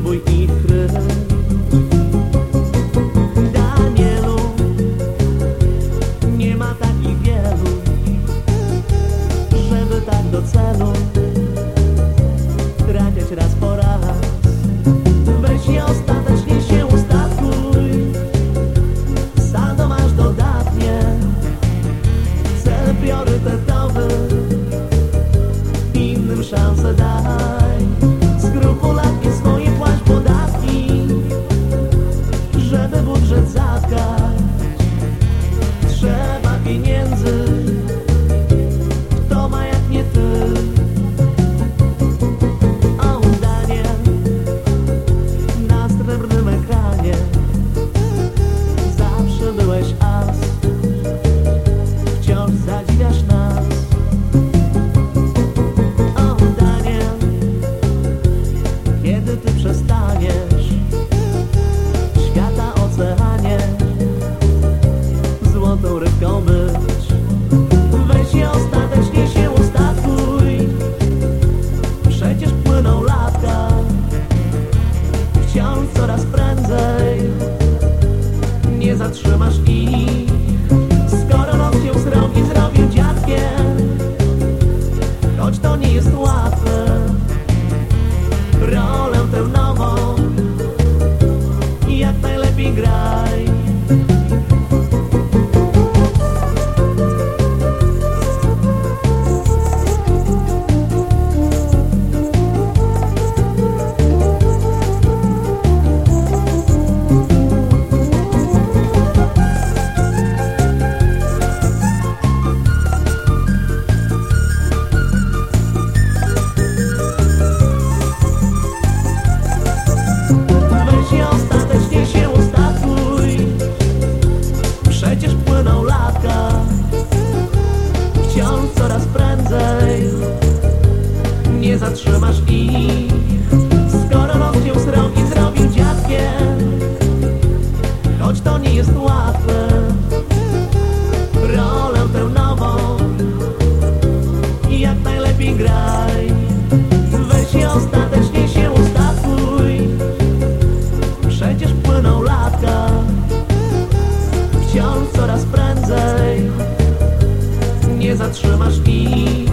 obój i krew. celu Traciać raz po raz. Weź i ostatecznie się ustatkuj Sado masz dodatnie Cel priorytetowy. Innym szansę dać. zatrzymasz i Nie zatrzymasz ich. Skoro los cię srogi zrobił dziadkiem Choć to nie jest łatwe. Rolę tę nową Jak najlepiej graj. Weź i ostatecznie się ustatuj Przecież płyną lata Wciąż coraz prędzej. Nie zatrzymasz ich